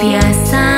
biasa